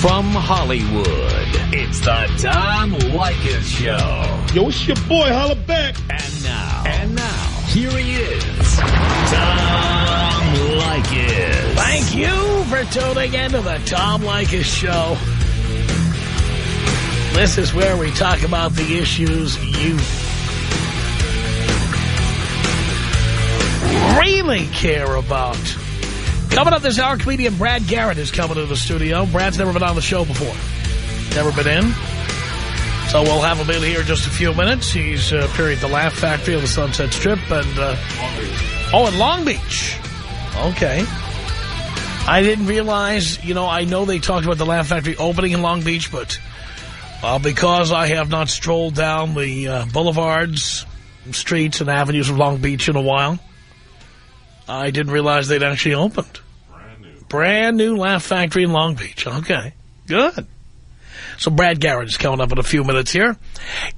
From Hollywood, it's the Tom Leykis Show. Yo, it's your boy, holla back. And now, and now, here he is, Tom Leykis. Thank you for tuning in to the Tom Leykis Show. This is where we talk about the issues you really care about. Coming up this hour, comedian Brad Garrett is coming to the studio. Brad's never been on the show before. Never been in. So we'll have him in here in just a few minutes. He's uh, appearing at the Laugh Factory on the Sunset Strip. and uh, Oh, in Long Beach. Okay. I didn't realize, you know, I know they talked about the Laugh Factory opening in Long Beach, but uh, because I have not strolled down the uh, boulevards, streets, and avenues of Long Beach in a while, I didn't realize they'd actually opened. Brand new. Brand new Laugh Factory in Long Beach. Okay, good. So Brad Garrett is coming up in a few minutes here.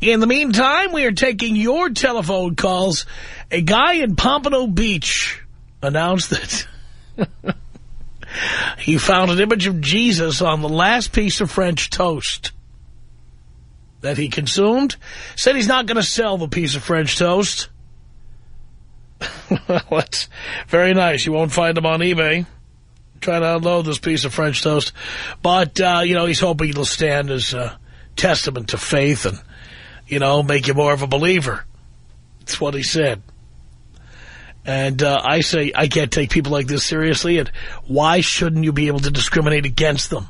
In the meantime, we are taking your telephone calls. A guy in Pompano Beach announced that he found an image of Jesus on the last piece of French toast that he consumed. Said he's not going to sell the piece of French toast. well, that's very nice. You won't find them on eBay. Try to unload this piece of French toast. But, uh, you know, he's hoping it'll stand as a testament to faith and, you know, make you more of a believer. That's what he said. And uh, I say I can't take people like this seriously, and why shouldn't you be able to discriminate against them?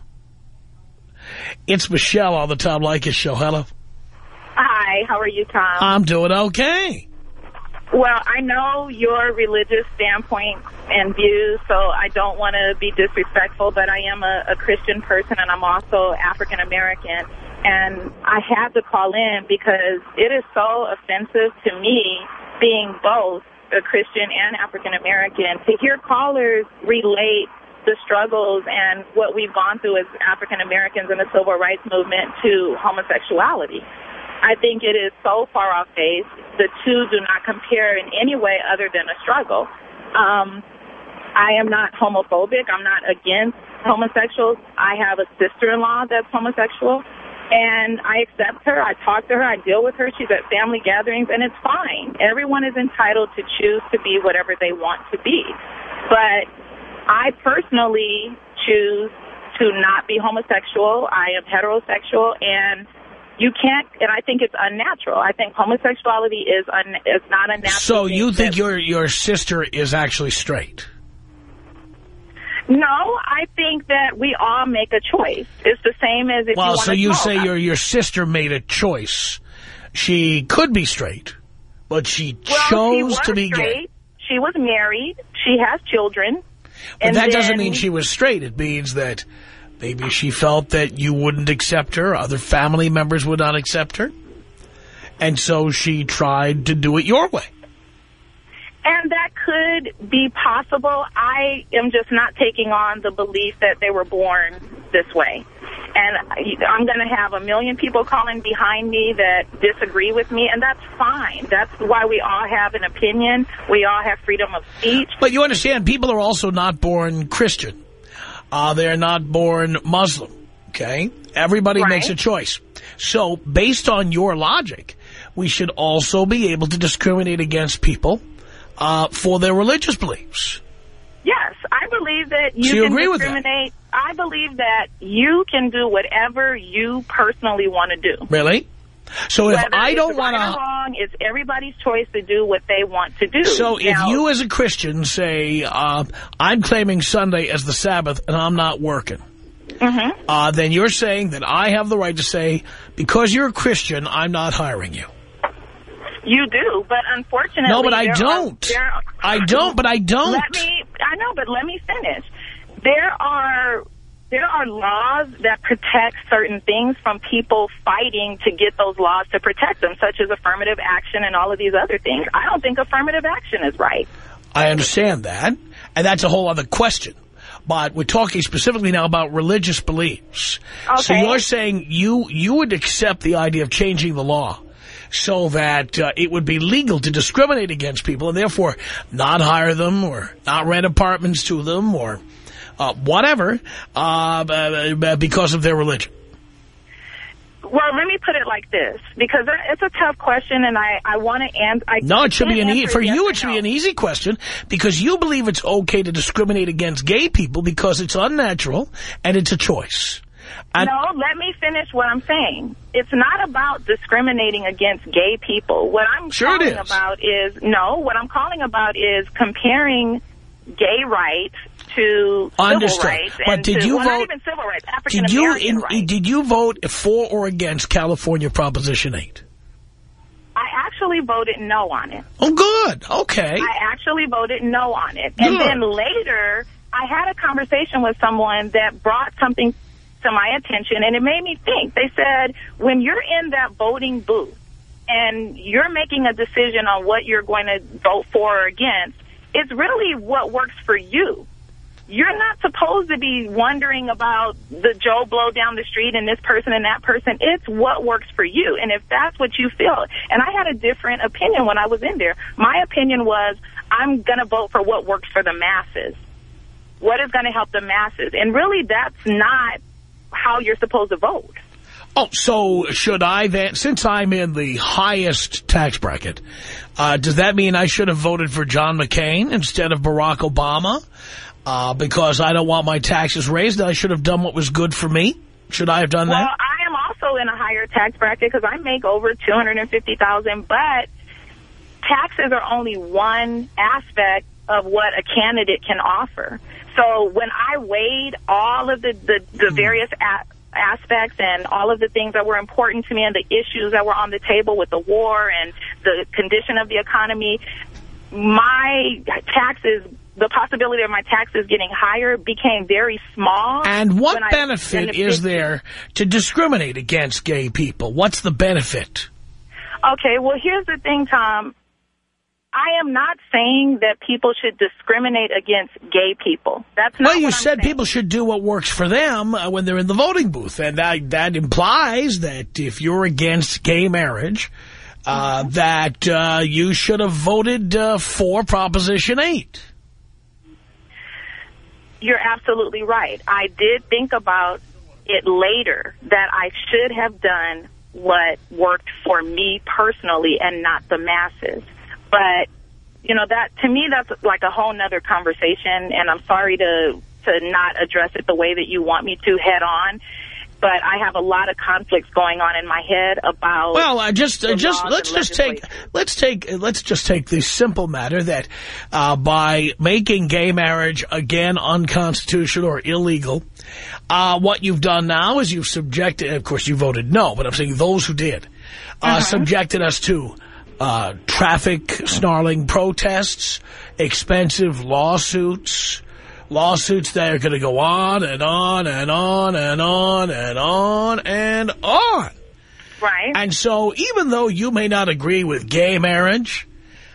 It's Michelle on the Tom Leykis show. Hello. Hi, how are you, Tom? I'm doing okay. Well, I know your religious standpoint and views, so I don't want to be disrespectful, but I am a, a Christian person and I'm also African American. And I had to call in because it is so offensive to me, being both a Christian and African American, to hear callers relate the struggles and what we've gone through as African Americans in the civil rights movement to homosexuality. I think it is so far off base. The two do not compare in any way other than a struggle. Um, I am not homophobic. I'm not against homosexuals. I have a sister-in-law that's homosexual, and I accept her. I talk to her. I deal with her. She's at family gatherings, and it's fine. Everyone is entitled to choose to be whatever they want to be. But I personally choose to not be homosexual. I am heterosexual, and you can't, and I think it's unnatural. I think homosexuality is un, is not a natural. So you think your your sister is actually straight? No, I think that we all make a choice. It's the same as if well, you so you say your your sister made a choice. She could be straight, but she well, chose she to be straight. gay. She was married. She has children. But and that doesn't mean she was straight. It means that maybe she felt that you wouldn't accept her, other family members would not accept her. And so she tried to do it your way. And that could be possible. I am just not taking on the belief that they were born this way. And I'm going to have a million people calling behind me that disagree with me, and that's fine. That's why we all have an opinion. We all have freedom of speech. But you understand, people are also not born Christian. Uh, they're not born Muslim, okay? Everybody Right. makes a choice. So based on your logic, we should also be able to discriminate against people uh, for their religious beliefs. Yes, I believe that you So you can agree with that? discriminate. I believe that you can do whatever you personally want to do. Really? So if I don't want to... wrong, it's everybody's choice to do what they want to do. So if Now, you as a Christian say, uh, I'm claiming Sunday as the Sabbath and I'm not working, Mhm. uh, then you're saying that I have the right to say, because you're a Christian, I'm not hiring you. You do, but unfortunately... No, but I don't. are- I don't, but I don't. Let me... I know, but let me finish. There are... There are laws that protect certain things from people fighting to get those laws to protect them, such as affirmative action and all of these other things. I don't think affirmative action is right. I understand that, and that's a whole other question. But we're talking specifically now about religious beliefs. So you're saying you you would accept the idea of changing the law so that uh, it would be legal to discriminate against people and therefore not hire them or not rent apartments to them or uh, whatever, uh, because of their religion? Well, let me put it like this, because it's a tough question, and I, I want to answer. No, it should be an e for yes you. It should no. be an easy question because you believe it's okay to discriminate against gay people because it's unnatural and it's a choice. And no, let me finish what I'm saying. It's not about discriminating against gay people. What I'm sure calling about is, no, what I'm calling about is comparing gay rights to Understood. civil rights. But did to, you well, vote? Not even civil rights, African did you in, rights. Did you vote for or against California Proposition 8? I actually voted no on it. Oh, good. Okay. I actually voted no on it. Good. And then later, I had a conversation with someone that brought something to my attention, and it made me think. They said, when you're in that voting booth and you're making a decision on what you're going to vote for or against, it's really what works for you. You're not supposed to be wondering about the Joe Blow down the street and this person and that person. It's what works for you. And if that's what you feel, and I had a different opinion when I was in there. My opinion was I'm going to vote for what works for the masses. What is going to help the masses? And really that's not how you're supposed to vote. Oh, so should I then, since I'm in the highest tax bracket, uh, does that mean I should have voted for John McCain instead of Barack Obama? Uh, because I don't want my taxes raised, I should have done what was good for me? Should I have done well, that? Well, I am also in a higher tax bracket because I make over 250,000, but taxes are only one aspect of what a candidate can offer. So when I weighed all of the, the, the hmm. various aspects and all of the things that were important to me and the issues that were on the table with the war and the condition of the economy, my taxes, the possibility of my taxes getting higher became very small. And what benefit is there to discriminate against gay people? What's the benefit? Okay, well, here's the thing, Tom. I am not saying that people should discriminate against gay people. That's not Well, you said saying. people should do what works for them uh, when they're in the voting booth. And that, that implies that if you're against gay marriage, uh, mm -hmm. that uh, you should have voted uh, for Proposition 8. You're absolutely right. I did think about it later that I should have done what worked for me personally and not the masses. But, you know, that to me, that's like a whole nother conversation. And I'm sorry to, to not address it the way that you want me to head on but I have a lot of conflicts going on in my head about. Well, I just, uh, just let's just take, let's take, let's just take the simple matter that uh, by making gay marriage again unconstitutional or illegal, uh, what you've done now is you've subjected. Of course, you voted no, but I'm saying those who did uh, -huh. subjected us to uh, traffic snarling protests, expensive lawsuits, lawsuits that are going to go on and on and on and on and on and on. Right. And so even though you may not agree with gay marriage,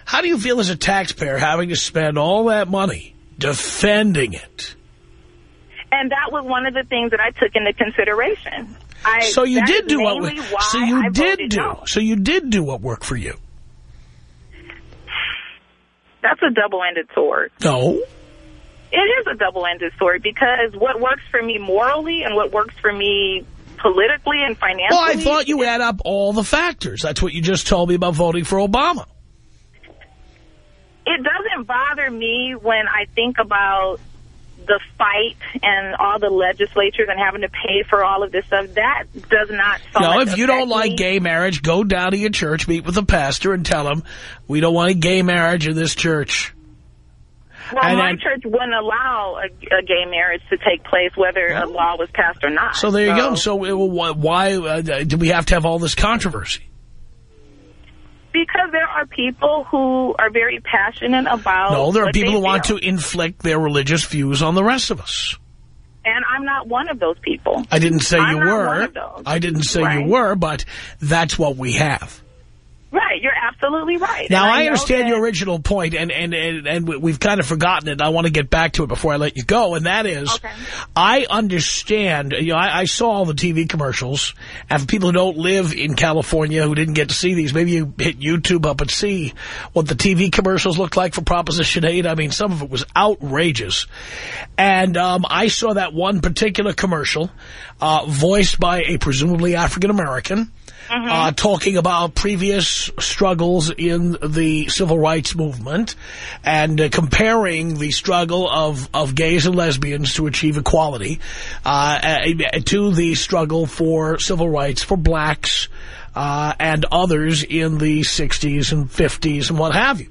how do you feel as a taxpayer having to spend all that money defending it? And that was one of the things that I took into consideration. I, so you did do what so you I did do no. so you did do what worked for you. That's a double-ended sword. No. It is a double-ended sword because what works for me morally and what works for me politically and financially... Well, I thought you add up all the factors. That's what you just told me about voting for Obama. It doesn't bother me when I think about the fight and all the legislatures and having to pay for all of this stuff, that does not No, if you don't me. like gay marriage, go down to your church, meet with the pastor, and tell him, we don't want a gay marriage in this church. Well, and my then, church wouldn't allow a, a, gay marriage to take place, whether a law was passed or not. So there you so, go. So why uh, do we have to have all this controversy? Because there are people who are very passionate about No, there are people who feel. want to inflict their religious views on the rest of us. And I'm not one of those people. I didn't say I'm you were. I didn't say right. you were, but that's what we have. Right, you're absolutely right. Now, I, I understand your original point, and, and, and, and we've kind of forgotten it. I want to get back to it before I let you go, and that is, okay. I understand, you know, I, I, saw all the TV commercials, and for people who don't live in California who didn't get to see these, maybe you hit YouTube up and see what the TV commercials looked like for Proposition 8. I mean, some of it was outrageous. And um, I saw that one particular commercial uh, voiced by a presumably African-American Mm-hmm. uh, talking about previous struggles in the civil rights movement and uh, comparing the struggle of, of gays and lesbians to achieve equality uh, uh, to the struggle for civil rights for blacks uh, and others in the 60s and 50s and what have you.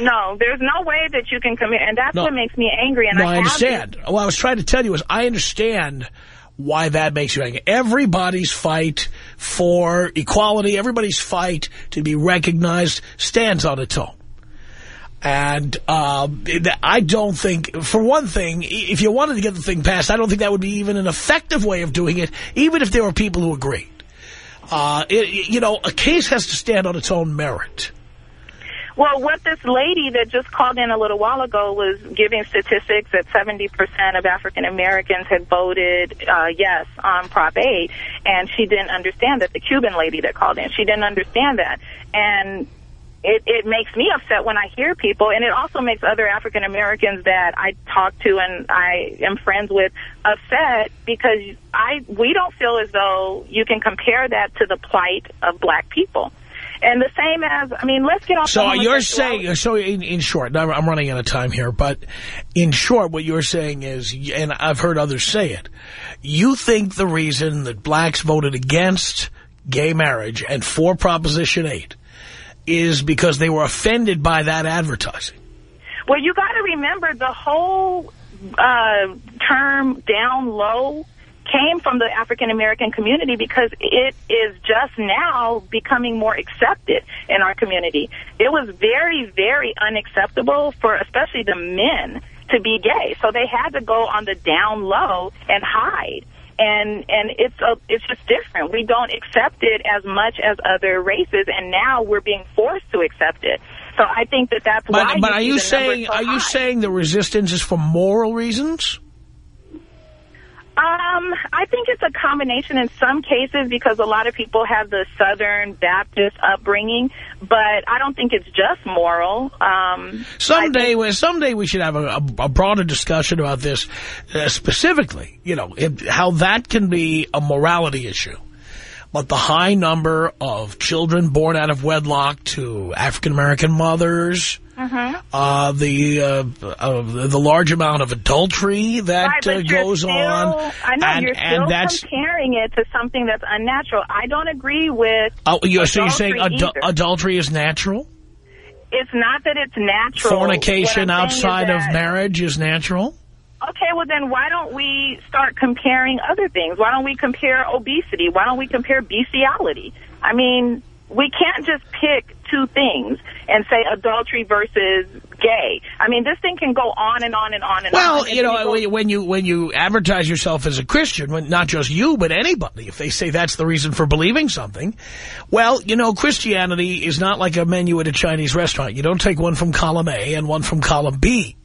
No, there's no way that you can commit, and that's No. what makes me angry. And No, I, I understand. What I was trying to tell you is I understand why that makes you angry. Everybody's fight for equality, everybody's fight to be recognized stands on its own. And uh, I don't think, for one thing, if you wanted to get the thing passed, I don't think that would be even an effective way of doing it, even if there were people who agreed. Uh, it, you know, a case has to stand on its own merit. Well, what this lady that just called in a little while ago was giving statistics that 70% of African Americans had voted uh, yes on Prop 8, and she didn't understand that. The Cuban lady that called in, she didn't understand that. And it, it makes me upset when I hear people, and it also makes other African Americans that I talk to and I am friends with upset because I we don't feel as though you can compare that to the plight of black people. And the same as, I mean, let's get off So you're saying, so in, in short, I'm running out of time here, but in short, what you're saying is, and I've heard others say it, you think the reason that blacks voted against gay marriage and for Proposition 8 is because they were offended by that advertising. Well, you got to remember the whole uh, term down low came from the African American community because it is just now becoming more accepted in our community. It was very, very unacceptable for especially the men to be gay. So they had to go on the down low and hide. And and it's a, it's just different. We don't accept it as much as other races, and now we're being forced to accept it. So I think that that's why. But, but are you saying, so are you saying the resistance is for moral reasons? Um, I think it's a combination in some cases because a lot of people have the Southern Baptist upbringing, but I don't think it's just moral. Um, Someday, well, someday we should have a, a, a broader discussion about this uh, specifically. You know, it, how that can be a morality issue. But the high number of children born out of wedlock to African-American mothers, Mm-hmm. uh, the uh, uh, the large amount of adultery that right, uh, goes still, on. I know and, you're and still that's, comparing it to something that's unnatural. I don't agree with. Oh, you're, so you're saying adultery adu either. adultery is natural? It's not that it's natural. Fornication What I'm saying is outside of marriage is natural? Okay, well then why don't we start comparing other things? Why don't we compare obesity? Why don't we compare bestiality? I mean, we can't just pick two things and say adultery versus gay. I mean, this thing can go on and on and on and on. Well, you know, when you when you advertise yourself as a Christian, when- not just you, but anybody, if they say that's the reason for believing something, well, you know, Christianity is not like a menu at a Chinese restaurant. You don't take one from column A and one from column B.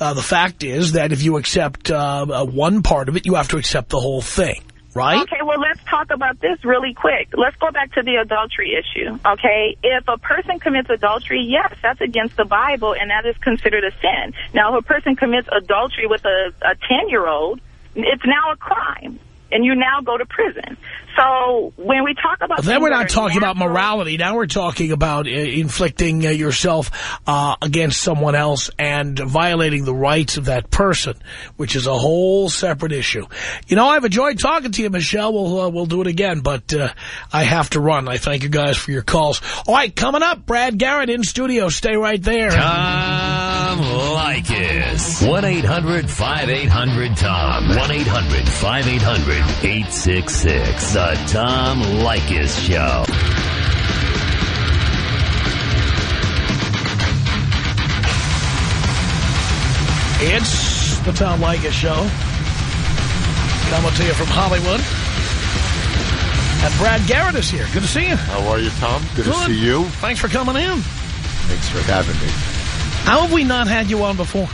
Uh, the fact is that if you accept uh, uh, one part of it, you have to accept the whole thing, right? Okay, well, let's talk about this really quick. Let's go back to the adultery issue, okay? If a person commits adultery, yes, that's against the Bible, and that is considered a sin. Now, if a person commits adultery with a, a 10-year-old, it's now a crime, and you now go to prison. So when we talk about... Then we're not talking about morality. Now we're talking about uh, inflicting uh, yourself uh, against someone else and violating the rights of that person, which is a whole separate issue. You know, I've enjoyed talking to you, Michelle. We'll, uh, we'll do it again, but uh, I have to run. I thank you guys for your calls. All right, coming up, Brad Garrett in studio. Stay right there. Tom Leykis. 1-800-5800-TOM. 1-800-5800-866. The Tom Leykis Show. It's the Tom Leykis Show. Coming to you from Hollywood. And Brad Garrett is here. Good to see you. How are you, Tom? Good, Good. to see you. Thanks for coming in. Thanks for having me. How have we not had you on before?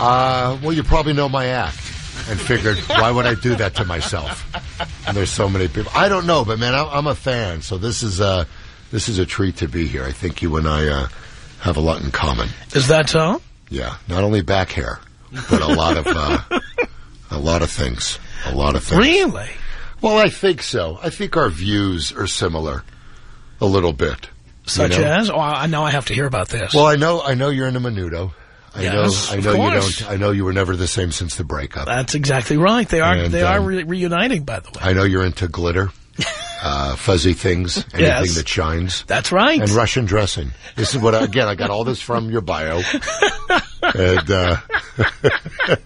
Uh, well, you probably know my act and figured, why would I do that to myself? And there's so many people. I don't know, but man, I'm, I'm a fan, so this is a this is a treat to be here. I think you and I uh, have a lot in common. Is that so? Yeah, not only back hair, but a lot of uh, a lot of things. A lot of things. Really? Well, I think so. I think our views are similar, a little bit. you Such know? as? Oh, I know I have to hear about this. Well, I know, I know you're into Menudo. I Yes, know, I of know you don't. I know you were never the same since the breakup. That's exactly right. They are And, they are um, re- reuniting, by the way. I know you're into glitter, uh, fuzzy things, anything Yes. that shines, That's right. and Russian dressing. This is what I, again I got all this from your bio, and uh,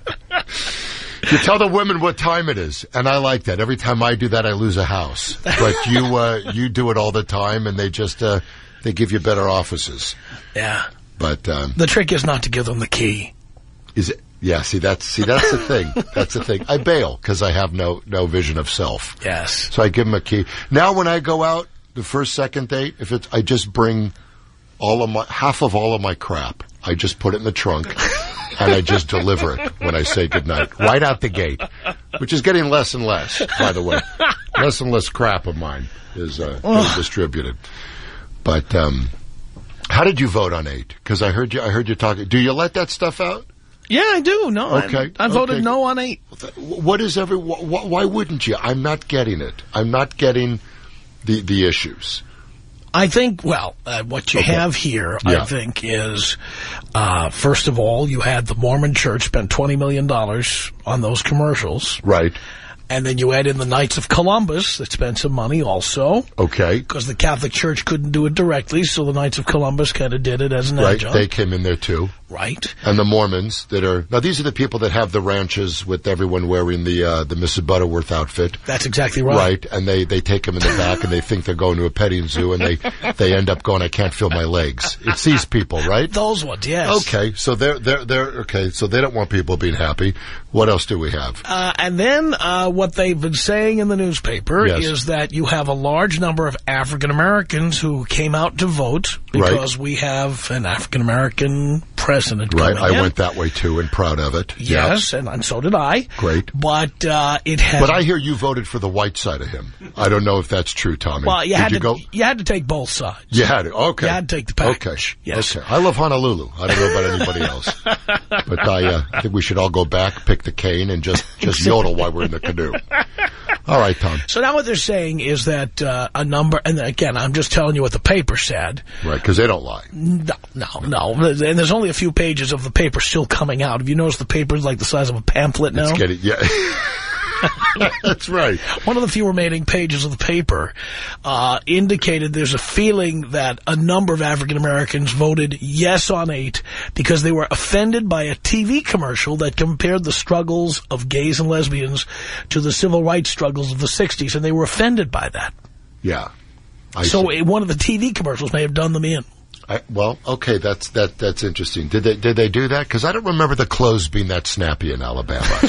you tell the women what time it is, and I like that. Every time I do that, I lose a house, but you uh, you do it all the time, and they just uh, they give you better offices. yeah. But um, The trick is not to give them the key. Is it? Yeah. See, that's see, that's the thing. That's the thing. I bail because I have no no vision of self. Yes. So I give them a key. Now, when I go out the first second date, if it's I just bring all of my half of all of my crap. I just put it in the trunk. And I just deliver it when I say goodnight, right out the gate, which is getting less and less, by the way. Less and less crap of mine is uh, distributed. But um, how did you vote on eight? Because I heard you. I heard you talking. Do you let that stuff out? Yeah, I do. No, I- Okay, I, voted okay. no on eight. What is every? Wh- wh- why wouldn't you? I'm not getting it. I'm not getting the the issues. I think, well, uh, what you Okay. have here, Yeah. I think, is, uh, first of all, you had the Mormon church spend $20 million on those commercials. Right. And then you add in the Knights of Columbus that spent some money also. Okay. Because the Catholic Church couldn't do it directly, so the Knights of Columbus kind of did it as an Right. adjunct. They came in there too. Right. And the Mormons that are now these are the people that have the ranches with everyone wearing the uh, the Mrs. Butterworth outfit. That's exactly right. Right, and they, they take them in the back, and they think they're going to a petting zoo, and they they end up going, I can't feel my legs. It's these people, right? Those ones, yes. Okay, so they're they're they're okay. So they don't want people being happy. What else do we have? Uh, and then uh, what they've been saying in the newspaper Yes. is that you have a large number of African Americans who came out to vote Right. because we have an African American president Right, I in. went that way too, and proud of it. Yes, and, and so did I. Great. But uh, it has. But I hear you voted for the white side of him. I don't know if that's true, Tommy. well, you Did had you to go? you had to take both sides. You had it. Okay. You had to take the package. Okay. Yes. Okay. I love Honolulu. I don't know about anybody else, but I, uh, I think we should all go back, pick the cane, and just just yodel while we're in the canoe. All right, Tom. So now what they're saying is that uh, a number, and again, I'm just telling you what the paper said. Right, because they don't lie. No, no, no. And there's only a few pages of the paper still coming out. Have you noticed the paper's like the size of a pamphlet now? It's getting yeah. that's right. One of the few remaining pages of the paper uh, indicated there's a feeling that a number of African Americans voted yes on eight because they were offended by a TV commercial that compared the struggles of gays and lesbians to the civil rights struggles of the 60s, and they were offended by that. Yeah. I So see. one of the TV commercials may have done them in. I, well, okay, that's that that's interesting. Did they did they do that? Because I don't remember the clothes being that snappy in Alabama.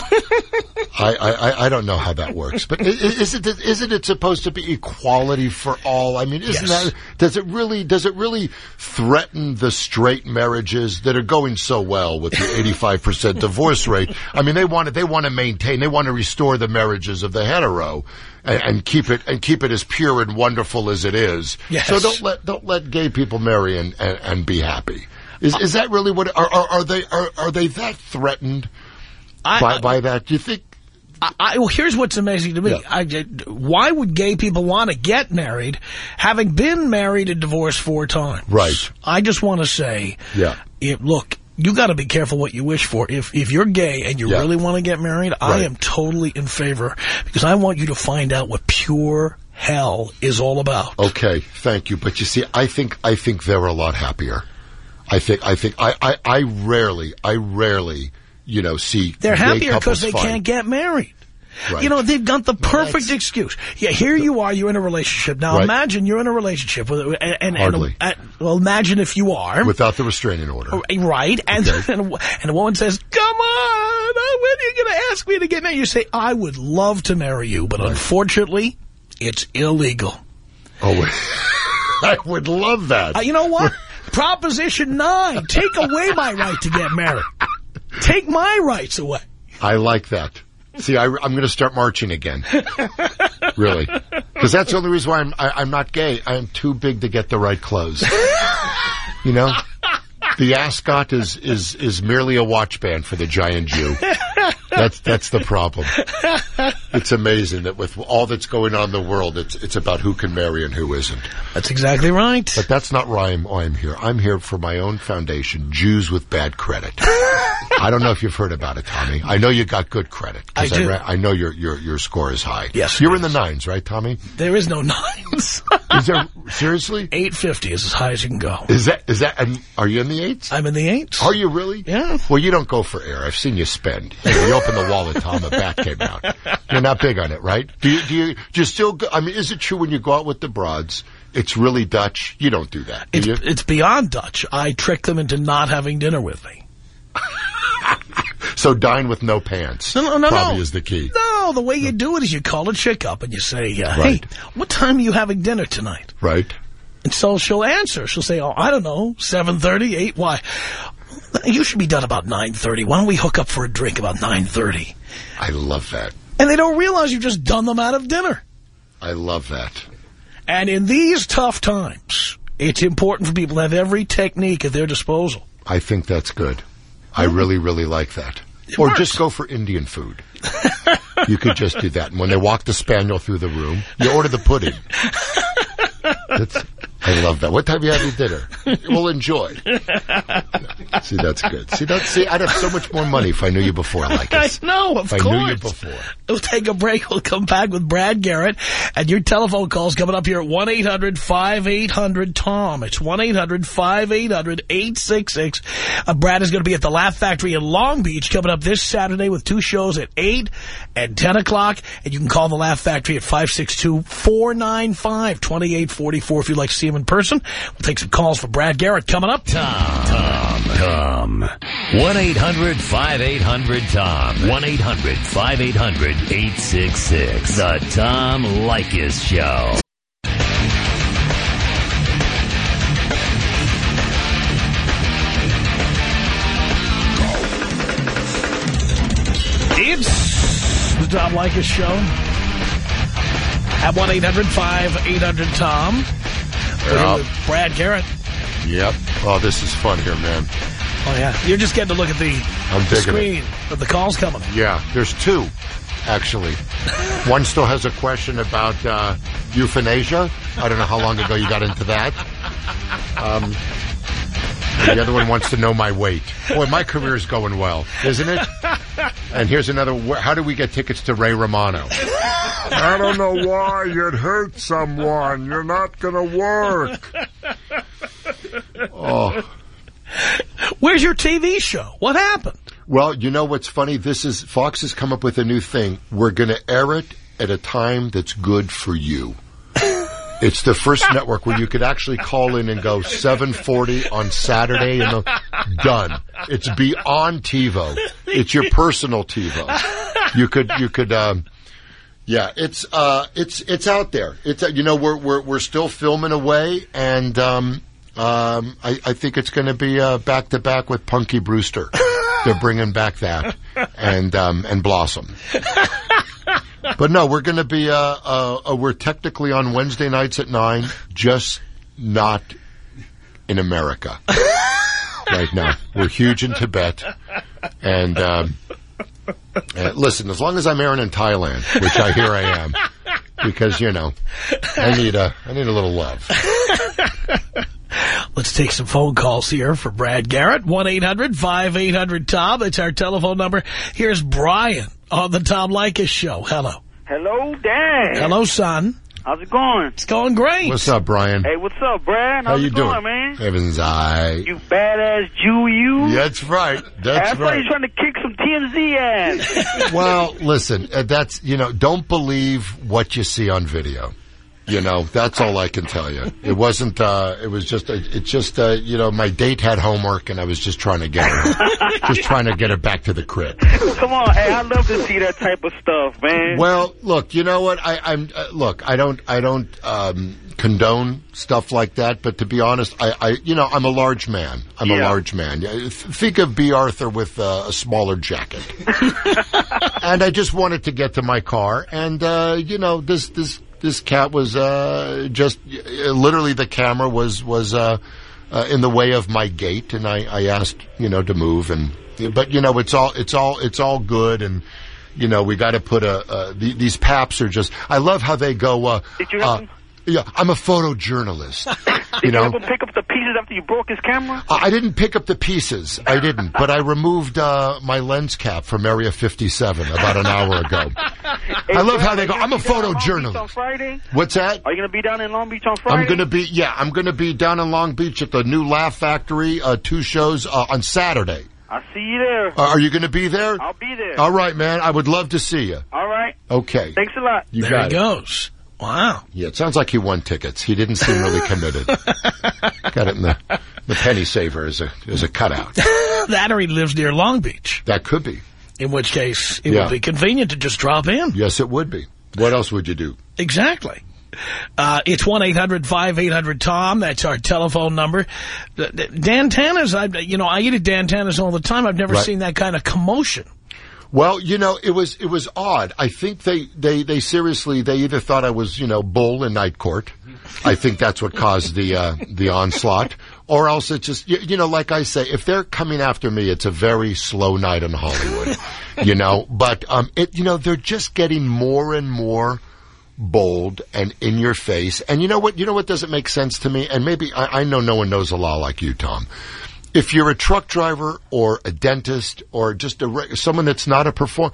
I, I, I- don't know how that works, but i- i- is it isn't it supposed to be equality for all? I mean, isn't Yes. that does it really does it really threaten the straight marriages that are going so well with the eighty five percent divorce rate? I mean, they want to they want to maintain they want to restore the marriages of the hetero and, and keep it and keep it as pure and wonderful as it is. Yes. So don't let don't let gay people marry and, and, and be happy. Is is that really what are are, are they are, are they that threatened I, by by that? Do you think? I, I, well, here's what's amazing to me. Yeah. I, why would gay people want to get married, having been married and divorced four times? Right. I just want to say, Yeah. look, you got to be careful what you wish for. If if you're gay and you Yeah. really want to get married, I am totally in favor because I want you to find out what pure hell is all about. Okay, thank you. But you see, I think I think they're a lot happier. I think I think I I, I rarely I rarely you know see They're happier because they fight. can't get married. Right. You know, they've got the perfect excuse. Yeah, here you are, you're in a relationship. Now Right. imagine you're in a relationship with, and, and, Hardly. and well, imagine if you are. without the restraining order. Right, and Okay. and, and a woman says, "Come on, when are you going to ask me to get married?" You say, "I would love to marry you, but unfortunately, it's illegal." Oh, I would love that. Uh, you know what? Proposition nine: take away my right to get married. Take my rights away. I like that. See, I, am going to start marching again. really, because that's the only reason why I'm I, I'm not gay. I'm too big to get the right clothes. you know, the ascot is is is merely a watch band for the giant Jew. That's that's the problem. It's amazing that with all that's going on in the world, it's it's about who can marry and who isn't. That's exactly right. But that's not why I'm, why I'm here. I'm here for my own foundation, Jews with Bad Credit. I don't know if you've heard about it, Tommy. I know you got good credit. I do. ra- I know your, your, your score is high. Yes, You're in the nines, right, Tommy? There is no nines. Is there, seriously? 850 is as high as you can go. Is that, is that, and are you in the eights? I'm in the eights. Are you really? Yeah. Well, you don't go for air. I've seen you spend. You, know, you open the wallet, Tom, a bat came out. You're not big on it, right? Do you, do you, do you still go, I mean, is it true when you go out with the broads, it's really Dutch? You don't do that, do It's, you? it's beyond Dutch. I trick them into not having dinner with me. So dine with no pants. No, no, no, Probably no. is the key. No, the way you do it is you call a chick up and you say, uh, Right. hey, what time are you having dinner tonight? Right? And so she'll answer. She'll say, oh, I don't know, 7.30, 8, why? You should be done about 9.30. Why don't we hook up for a drink about 9.30? I love that. And they don't realize you've just done them out of dinner. I love that. And in these tough times, it's important for people to have every technique at their disposal. I think that's good. I really, really like that. It or works. just go for Indian food. you could just do that. And when they walk the spaniel through the room, you order the pudding. That's, I love that. What time you having dinner? We'll enjoy. See, that's good. See, that's, see, I'd have so much more money if I knew you before like I know, of If I course. knew you before. We'll take a break. We'll come back with Brad Garrett. And your telephone calls coming up here at 1-800-5800-TOM. It's 1-800-5800-866. Uh, Brad is going to be at the Laugh Factory in Long Beach coming up this Saturday with two shows at 8 and 10 o'clock. And you can call the Laugh Factory at 562-495-2844 if you'd like to see him in person. We'll take some calls for Brad Garrett coming up. Tom. Tom. Tom. 1-800-5800-TOM. 1-800-5800-866. The Tom Leykis Show. It's the Tom Leykis Show. At 1-800-5800-TOM. We're here Yeah. with Brad Garrett. Yep. Oh, this is fun here, man. Oh, yeah. You're just getting to look at the, the digging it. screen of the calls coming. Yeah, there's two, actually. One still has a question about uh, euthanasia. I don't know how long ago you got into that. Um, the other one wants to know my weight. Boy, my career is going well, isn't it? And here's another. wh- How do we get tickets to Ray Romano? I don't know why you'd hurt someone. You're not going to work. Oh. Where's your TV show? What happened? Well, you know what's funny? This is Fox has come up with a new thing. We're going to air it at a time that's good for you. It's the first network where you could actually call in and go 740 on Saturday and done. It's beyond TiVo. It's your personal TiVo. You could, you could, um, yeah, it's, uh, it's, it's out there. It's, uh, you know, we're, we're, we're still filming away and, um, um, I, I think it's going to be, uh, back to back with Punky Brewster. They're bringing back that and, um, and Blossom. But no, we're going to be, uh, uh, uh, we're technically on Wednesday nights at nine, just not in America right now. We're huge in Tibet. And, um, uh, listen, as long as I'm airing in Thailand, which I hear I am, because, you know, I need a, I need a little love. Let's take some phone calls here for Brad Garrett. 1-800-5800-TOM. That's our telephone number. Here's Brian on the Tom Leykis Show. Hello. Hello, Dad. Hello, son. How's it going? It's going great. What's up, Brian? Hey, what's up, Brad? How you it doing? going, man? Heavens eye. You badass Jew, you. That's right. That's I thought right. you trying to kick some TMZ ass. Well, listen, uh, that's, you know, don't believe what you see on video. You know, that's all I can tell you. It wasn't, uh, it was just, uh, it's just, uh, you know, my date had homework and I was just trying to get her, just trying to get her back to the crib. Come on, hey, I love to see that type of stuff, man. Well, look, you know what? I, I'm, uh, look, I don't, I don't, um, condone stuff like that, but to be honest, I, I, you know, I'm a large man. I'm a large man. Think of Bea Arthur with uh, a smaller jacket. and I just wanted to get to my car, and uh, you know, this this this cat was uh, just uh, literally the camera was was uh, uh, in the way of my gait, and I, I asked, you know, to move, and but you know, it's all it's all it's all good, and you know, we got to put a uh, the, these paps are just. I love how they go. Uh, Did you uh, happen- yeah, I'm a photojournalist. you Did know, you ever pick up the pieces after you broke his camera? I I didn't pick up the pieces. I didn't, but I removed uh, my lens cap from Area 57 about an hour ago. I love how they go. I'm a photojournalist. On photojournalist. Friday? What's that? Are you going to be down in Long Beach on Friday? I'm going to be, yeah, I'm going to be down in Long Beach at the new Laugh Factory, uh, two shows uh, on Saturday. I'll see you there. Uh, are you going to be there? I'll be there. All right, man. I would love to see you. All right. Okay. Thanks a lot. You There got he it. goes. Wow. Yeah, it sounds like he won tickets. He didn't seem really committed. got it in the, the penny saver as a, as a cutout. That or he lives near Long Beach, That could be. in which case it Yeah. would be convenient to just drop in. Yes, it would be. What else would you do? Exactly. Uh, it's 1-800-5800-TOM. That's our telephone number. D- Dan Tana's, I, you know, I eat at Dan Tana's all the time. I've never Right. seen that kind of commotion. Well, you know, it was it was odd. I think they they they seriously they either thought I was you know bull in night court. I think that's what caused the uh, the onslaught, or else it's just you, you know, like I say, if they're coming after me, it's a very slow night in Hollywood, you know. But um, it you know they're just getting more and more bold and in your face. And you know what? You know what doesn't make sense to me? And maybe I, I know no one knows the law like you, Tom. If you're a truck driver or a dentist or just a re- someone that's not a performer,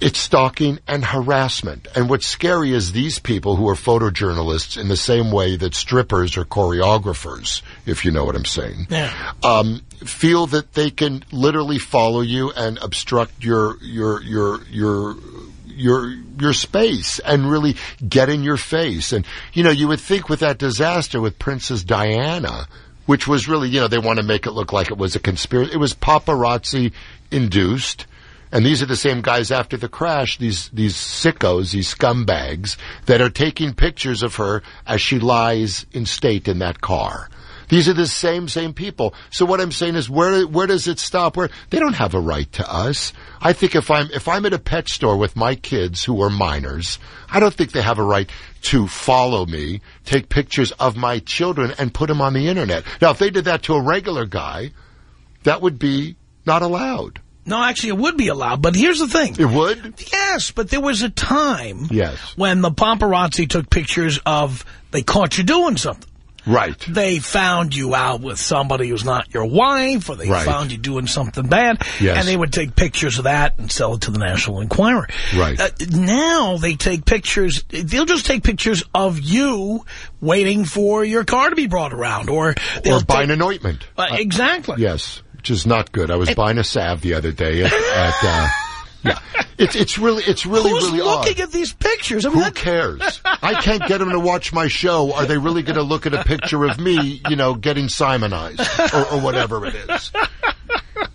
it's stalking and harassment. And what's scary is these people who are photojournalists in the same way that strippers or choreographers, if you know what I'm saying. Yeah. Um, feel that they can literally follow you and obstruct your your your your your your space and really get in your face. And you know, you would think with that disaster with Princess Diana, which was really, you know, they want to make it look like it was a conspiracy. It was paparazzi induced. And these are the same guys after the crash, these, these sickos, these scumbags that are taking pictures of her as she lies in state in that car. These are the same, same people. So what I'm saying is where, where does it stop? Where, they don't have a right to us. I think if I'm, if I'm at a pet store with my kids who are minors, I don't think they have a right to follow me, take pictures of my children and put them on the internet. Now, if they did that to a regular guy, that would be not allowed. No, actually, it would be allowed. But here's the thing. It would? Yes, but there was a time Yes. when the paparazzi took pictures of, they caught you doing something. Right. They found you out with somebody who's not your wife, or they Right. found you doing something bad, Yes. and they would take pictures of that and sell it to the National Enquirer. Right. Uh, now they take pictures, they'll just take pictures of you waiting for your car to be brought around, or Or buying an ointment. uh, exactly. Yes, which is not good. I was buying a salve the other day at, at uh, yeah. It's it's really it's really Who's really looking odd. at these pictures? I mean, Who that- cares? I can't get them to watch my show. Are they really going to look at a picture of me, you know, getting Simonized or, or whatever it is?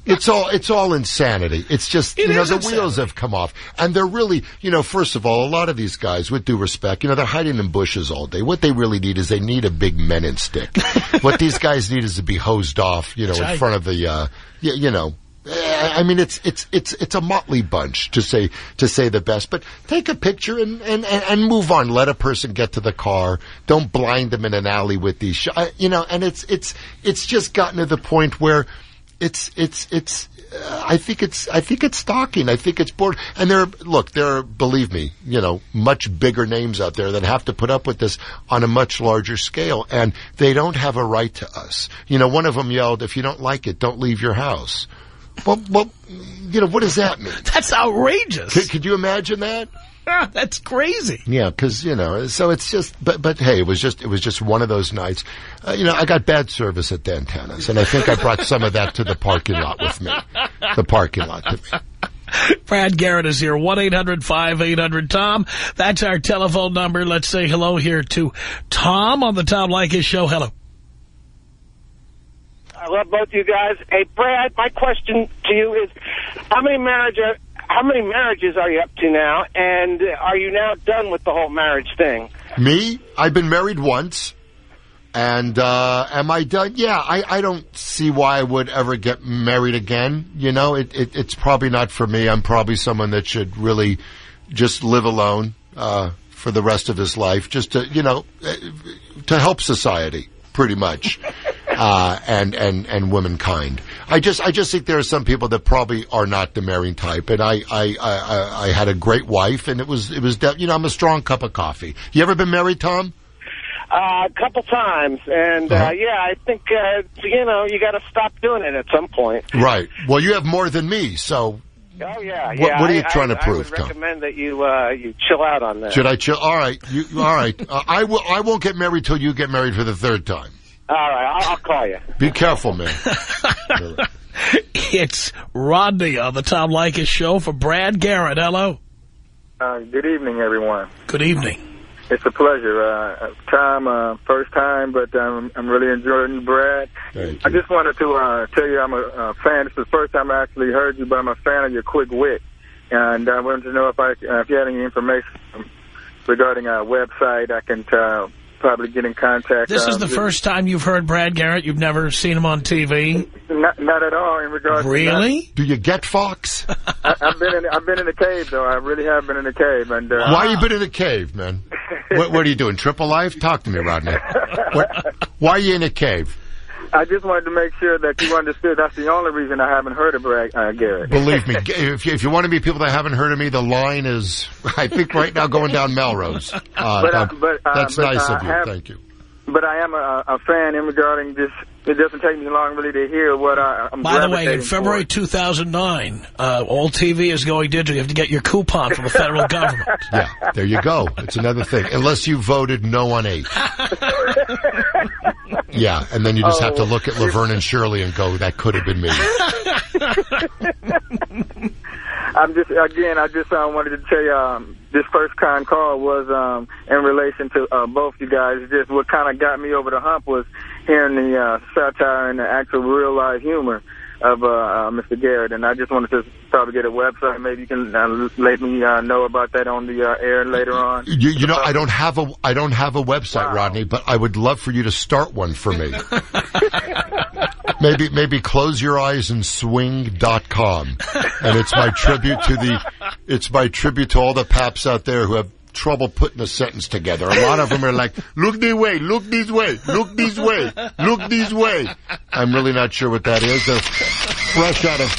It's all it's all insanity. It's just It you know the insanity. wheels have come off, and they're really you know first of all a lot of these guys, with due respect, you know they're hiding in bushes all day. What they really need is they need a big menon stick. what these guys need is to be hosed off, you know, in front of the uh, you, you know. I mean, it's it's it's it's a motley bunch to say to say the best. But take a picture and and and move on. Let a person get to the car. Don't blind them in an alley with these. Sh- you know, and it's it's it's just gotten to the point where it's it's it's. Uh, I think it's I think it's stalking. I think it's bored. And there, are, look, there are believe me, you know, much bigger names out there that have to put up with this on a much larger scale, and they don't have a right to us. You know, one of them yelled, "If you don't like it, don't leave your house." Well, well, you know, what does that mean? That's outrageous. Could, could you imagine that? That's crazy. Yeah, because you know, so it's just, but but hey, it was just it was just one of those nights. Uh, you know, I got bad service at Dan Tana's, and I think I brought some of that to the parking lot with me. The parking lot to me. Brad Garrett is here, 1-800-5800-TOM. That's our telephone number. Let's say hello here to Tom on the Tom Leykis show. Hello. I love both you guys. Hey, Brad, my question to you is, how many marriage, are, how many marriages are you up to now? And are you now done with the whole marriage thing? Me, I've been married once, and uh, am I done? Yeah, I, I don't see why I would ever get married again. You know, it, it it's probably not for me. I'm probably someone that should really just live alone uh, for the rest of his life, just to you know, uh, to help society. pretty much, uh, and and and womankind. I just I just think there are some people that probably are not the marrying type, and I I I, I, had a great wife, and it was it was de- you know I'm a strong cup of coffee. You ever been married, Tom? Uh, a couple times, and uh, Uh-huh. yeah, I think uh, you know you got to stop doing it at some point. Right. Well, you have more than me, so Oh yeah, What- yeah. what are you I- trying to I- prove, I would Tom? recommend that you uh, you chill out on that. should I chill? All right, you all right? Uh, I will. I won't get married till you get married for the third time. All right, I'll, I'll call you. Be careful, man. It's Rodney on the Tom Leykis show for Brad Garrett. Hello. Uh, good evening, everyone. Good evening. It's a pleasure. Uh, Tom, uh, first time, but um, I'm really enjoying you, Brad. Thank I just wanted to uh, tell you I'm a, a fan. This is the first time I actually heard you, but I'm a fan of your quick wit. And I wanted to know if I uh, if you had any information regarding a website I can uh, probably get in contact. This is uh, the with- first time you've heard Brad Garrett. You've never seen him on TV. Not, not at all in regards. To Really? Do you get Fox? I, I've been in I've been in the cave though. I really have been in the cave, and uh, Why you been in the cave, man? What, what are you doing? Triple life? Talk to me, Rodney. What, why are you in a cave? I just wanted to make sure that you understood. That's the only reason I haven't heard of Brad uh, Garrett. Believe me, if you, if you want to meet people that haven't heard of me, the line is, I think, right now going down Melrose. Uh, But, uh, uh, but, uh, that's but nice I of you. have- Thank you. But I am a, a fan in regarding this. It doesn't take me long really to hear what I, I'm By the way, in February toward. 2009, uh, all TV is going digital. You have to get your coupon from the federal government. Yeah, there you go. It's another thing. Unless you voted no on eight. Yeah, and then you just have to look at Laverne and Shirley and go, that could have been me. I'm just again. I just uh, wanted to tell you um, this first kind call was um, in relation to uh, both you guys. Just what kind of got me over the hump was hearing the uh, satire and the actual real life humor of uh, uh, Mr. Garrett, and I just wanted to probably get a website. Maybe you can uh, let me uh, know about that on the uh, air later on. You, you know, I don't have a, I don't have a website, Wow. Rodney, but I would love for you to start one for me. maybe, maybe close your eyes and swing.com. And it's my tribute to the, it's my tribute to all the paps out there who have trouble putting a sentence together. A lot of them are like, look this way, look this way, look this way, look this way. I'm really not sure what that is. They're fresh out of,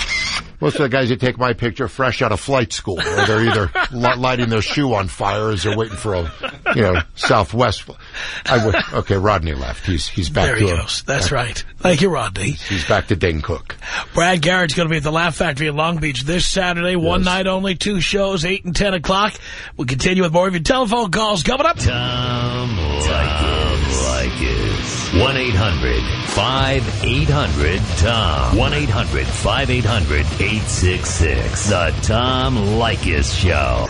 most of the guys that take my picture fresh out of flight school. Or they're either lighting their shoe on fire as they're waiting for a, you know, Southwest. fl- would, okay, Rodney left. He's, he's back There to he a- goes. That's right. Thank you, Rodney. He's back to Dane Cook. Brad Garrett's going to be at the Laugh Factory in Long Beach this Saturday. One night only, two shows, 8 and 10 o'clock. We'll continue with more of your telephone calls coming up. Tom Leykis. 1-800-5800-TOM. 1-800-5800-866. The Tom Leykis Show.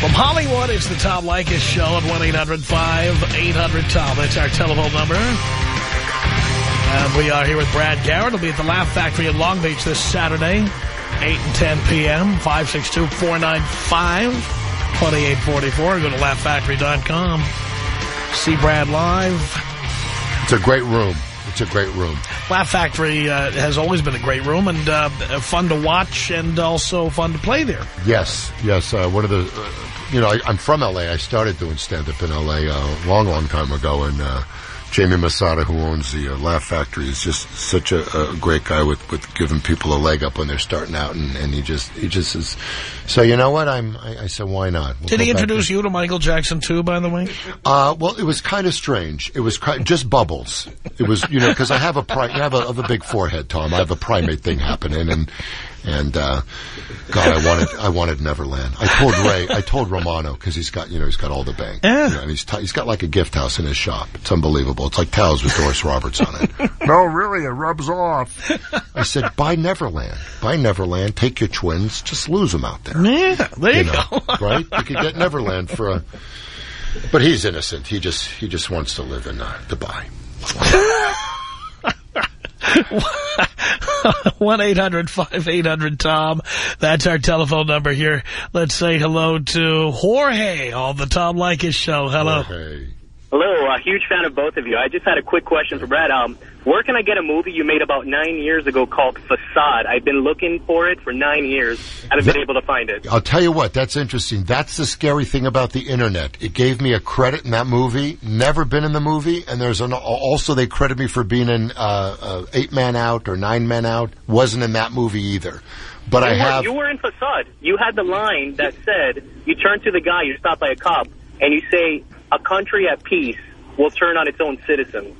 From Hollywood, it's the Tom Leykis Show at 1-800-5800-TOM. That's our telephone number. And we are here with Brad Garrett. He'll be at the Laugh Factory in Long Beach this Saturday, 8 and 10 p.m., 562-495-2844. Go to laughfactory.com. See Brad live. It's a great room. It's a great room. Laugh Factory uh, has always been a great room and uh, fun to watch and also fun to play there. Yes, yes. Uh, one of the, uh, you know, I, I'm from LA. I started doing stand up in LA a long, long time ago, and uh, Jamie Masada, who owns the uh, Laugh Factory, is just such a, a great guy with, with giving people a leg up when they're starting out, and, and he just he just is. So you know what? I'm. I, I said, why not? We'll Did he back to- introduce you to Michael Jackson, too, by the way? Uh, well, it was kind of strange. It was just bubbles. It was, you know, because I have a pri- I have a, I have a big forehead, Tom. I have a primate thing happening, and and uh, God, I wanted I wanted Neverland. I told Ray, I told Romano because he's got you know he's got all the bank, Yeah. You know, and he's t- he's got like a gift house in his shop. It's unbelievable. It's like towels with Doris Roberts on it. no, really, it rubs off. I said, buy Neverland, buy Neverland. Take your twins, just lose them out there Yeah, there you, you know, go. right? You could get Neverland for a. But he's innocent. He just he just wants to live in uh, Dubai. 1-800-5800-TOM. That's our telephone number here. Let's say hello to Jorge on the Tom Leykis Show. Hello. Hey, Hello, A huge fan of both of you. I just had a quick question for Brad. Um, where can I get a movie you made about nine years ago called Facade? I've been looking for it for nine years. I haven't been able to find it. I'll tell you what, that's interesting. That's the scary thing about the internet. It gave me a credit in that movie. Never been in the movie, and there's an also they credit me for being in uh, uh, Eight Man Out or Nine Men Out. Wasn't in that movie either. But you I were, have. You were in Facade. You had the line that said, you turn to the guy, you're stopped by a cop, and you say, a country at peace will turn on its own citizens.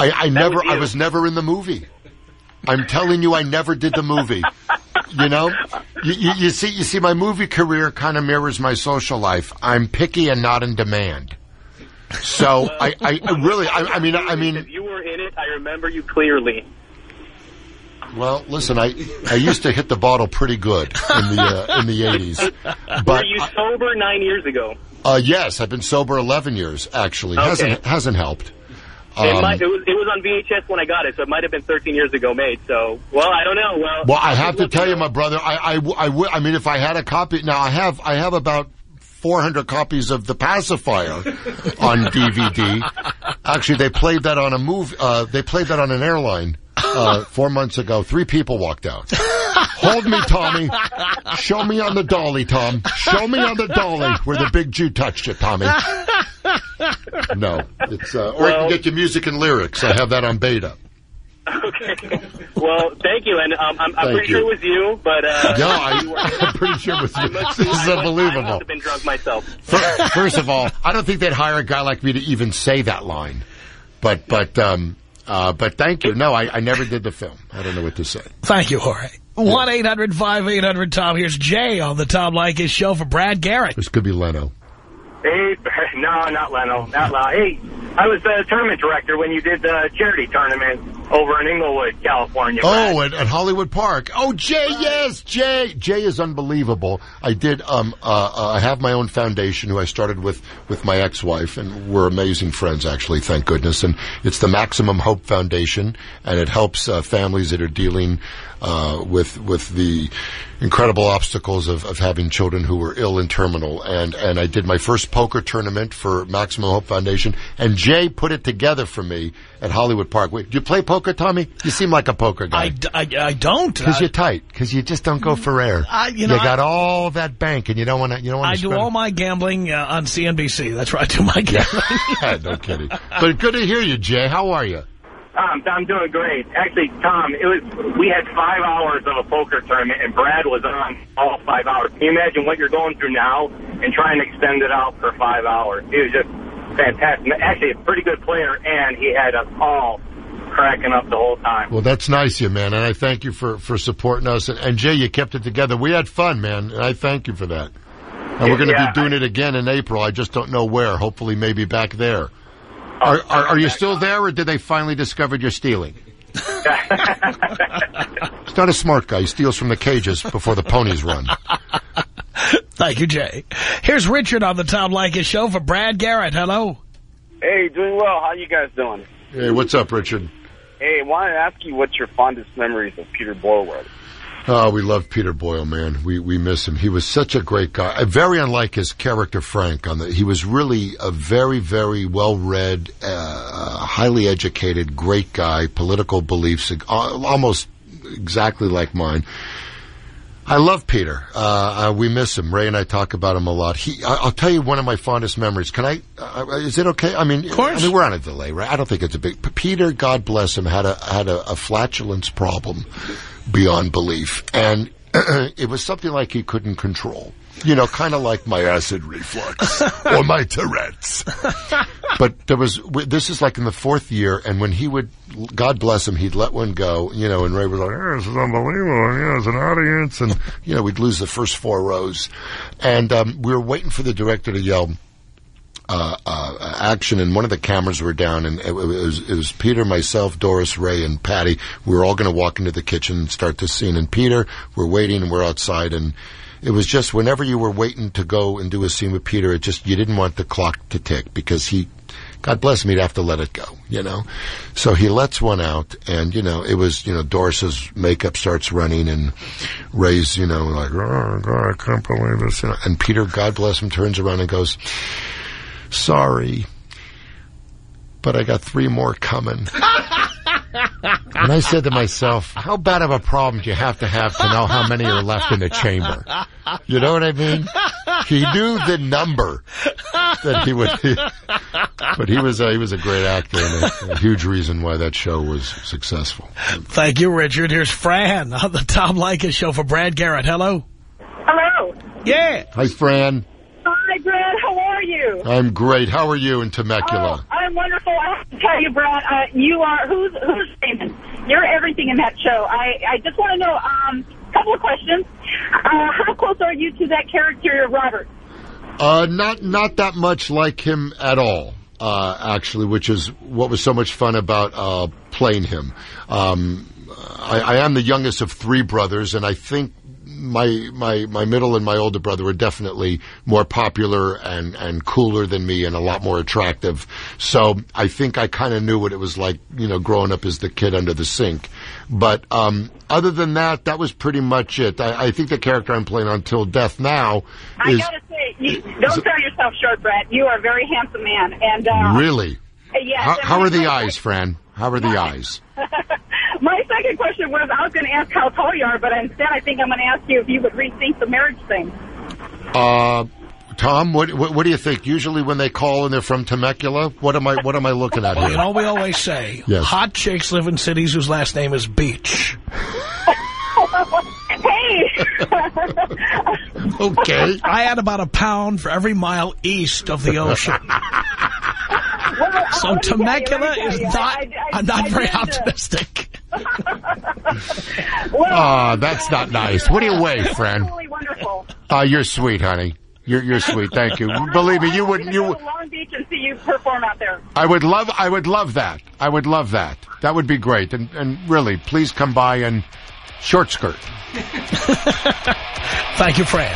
I, I never. was. I was never in the movie. I'm telling you, I never did the movie. You know, you, you, you see, you see, my movie career kind of mirrors my social life. I'm picky and not in demand. So I, I, I really, I, I mean, I mean, If you were in it, I remember you clearly. well, listen, I, I used to hit the bottle pretty good in the uh, in the '80s, Were but you sober nine years ago? Uh, yes, I've been sober 11 years. Actually, Okay. hasn't hasn't helped. it, Um, might, it, was, it was on VHS when I got it, so it might have been 13 years ago made. So, well, I don't know. Well, Well, I have to tell you, my brother, I, I, I, w- I mean, if I had a copy, now I have, I have about 400 copies of The Pacifier on DVD. Actually, they played that on a move, uh, they played that on an airline, uh, four months ago. Three people walked out. Hold me, Tommy. Show me on the dolly, Tom. Show me on the dolly where the big Jew touched it, Tommy. No, it's, uh, or you can get your music and lyrics. I have that on beta. Okay. Well, thank you, and um, I'm, I'm pretty you. sure it was you, but uh, No, I, I'm pretty sure it was, you. must- this is I must- I unbelievable. must have been drunk myself. Fir- First of all, I don't think they'd hire a guy like me to even say that line. But but um uh but thank you. No, I, I never did the film. I don't know what to say. Thank you, Jorge. 1-800-5800-TOM. Here's Jay on the Tom Leykis show for Brad Garrett. This could be Leno. Hey, no, not Leno, not Leno. Hey, I was the tournament director when you did the charity tournament over in Inglewood, California. Oh, at, at Hollywood Park. Oh, Jay, yes, Jay. Jay is unbelievable. I did. Um, uh, uh, I have my own foundation who I started with with my ex-wife, and we're amazing friends, actually. Thank goodness. And it's the Maximum Hope Foundation, and it helps uh, families that are dealing uh, with with the incredible obstacles of, of having children who were ill and terminal. And and I did my first poker tournament for Maximum Hope Foundation, and Jay put it together for me at Hollywood Park. Wait, do you play poker, Tommy? You seem like a poker guy. I I don't. Because you're tight. Because you just don't go for air. I- you know, you got all that bank, and you don't want to. You don't want I do all my gambling uh, on CNBC. That's where I do my gambling. Yeah. no kidding. But good to hear you, Jay. How are you? Um, I'm doing great. Actually, Tom, it was we had five hours of a poker tournament, and Brad was on all five hours. Can you imagine what you're going through now and trying to extend it out for five hours? He was just fantastic. Actually, a pretty good player, and he had us all cracking up the whole time. Well, that's nice, of you man, and I thank you for for supporting us. And, and Jay, you kept it together. We had fun, man, and I thank you for that. And we're going to Yeah, be doing I- it again in April. I just don't know where. Hopefully, maybe back there. Are, are, are you still there, or did they finally discover you're stealing? He's not a smart guy. He steals from the cages before the ponies run. Thank you, Jay. Here's Richard on the Tom Leykis show for Brad Garrett. Hello. Hey, doing well. How you guys doing? Hey, what's up, Richard? Hey, I wanted to ask you what your fondest memories of Peter Boyle were. Oh, we love Peter Boyle, man. We we miss him. He was such a great guy. Uh, Very unlike his character Frank. On the, he was really a very very well read, uh, highly educated, great guy. Political beliefs uh, almost exactly like mine. I love Peter. Uh, uh, we miss him. Ray and I talk about him a lot. He, I, I'll tell you one of my fondest memories. Can I? Uh, is it okay? I mean, of course. I mean, we're on a delay, right? I don't think it's a big. Peter, God bless him, had a had a, a flatulence problem beyond belief, and it was something like he couldn't control. You know, kind of like my acid reflux or my Tourette's. but there was, this is like in the fourth year, and when he would, God bless him, he'd let one go, you know, and Ray was like, oh, this is unbelievable, you know, it's an audience, and, you know, we'd lose the first four rows. And, um, we were waiting for the director to yell, uh, uh, action, and one of the cameras were down, and it, was, it was Peter, myself, Doris, Ray, and Patty. We were all going to walk into the kitchen and start the scene. And Peter, we're waiting, and we're outside, and it was just whenever you were waiting to go and do a scene with Peter, it just you didn't want the clock to tick because he, God bless him, he'd have to let it go, you know. So he lets one out, and you know it was you know Doris's makeup starts running, and Ray's you know like oh God I can't believe this, and Peter, God bless him, turns around and goes sorry. but I got three more coming. And I said to myself, how bad of a problem do you have to have to know how many are left in the chamber? You know what I mean? He knew the number that he would, but he was a, he was a great actor and a, a huge reason why that show was successful. Thank you, Richard. Here's Fran on the Tom Leykis show for Brad Garrett. Hello. Hello. Yeah. Hi, Fran. Hi, Brad. How are you? I'm great. How are you in Temecula? Oh, I'm wonderful. I have to tell you, Brad, uh, you are, who's, who's famous? You're everything in that show. I, I just want to know, um, a couple of questions. Uh, how close are you to that character, Robert? Uh, not not that much like him at all. Uh, actually, which is what was so much fun about uh, playing him. Um, I, I am the youngest of three brothers, and I think my my my middle and my older brother were definitely more popular and and cooler than me and a lot more attractive. So I think I kind of knew what it was like, you know, growing up as the kid under the sink. But um, other than that, that was pretty much it. I, I think the character I'm playing on Till Death now I is gotta say, you, don't sell yourself short, Brad. You are a very handsome man, and uh, really. Yes. How, how are the eyes, Fran? How are the eyes? My second question was, I was going to ask how tall you are, but instead I think I'm going to ask you if you would rethink the marriage thing. Uh, Tom, what, what what do you think? Usually when they call and they're from Temecula, what am I what am I looking at Well, you here? know, we always say, Yes. hot chicks live in cities whose last name is Beach. hey! Okay. I add about a pound for every mile east of the ocean. Well, So let you, Temecula is not, I- I- I'm not I very did, uh, optimistic. Well, Ah, that's not nice. What do you weigh, friend? Absolutely wonderful. Ah, you're sweet, honey. You're you're sweet. Thank you. Believe me, you I'm wouldn't. You go to Long Beach and see you perform out there. I would love. I would love that. I would love that. That would be great. And and really, please come by and short skirt. Thank you, Fran.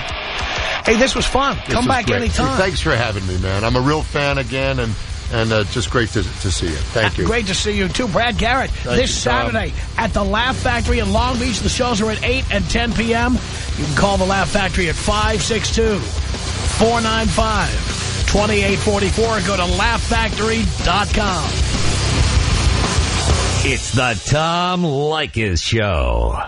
Hey, this was fun. This Come was back great. anytime. Thanks for having me, man. I'm a real fan again, and and uh, just great to to see you. Thank you. Great to see you, too. Brad Garrett, Thank this you, Saturday at the Laugh Factory in Long Beach. The shows are at 8 and 10 p.m. You can call the Laugh Factory at 562-495-2844 or go to laughfactory.com. It's the Tom Leykis Show.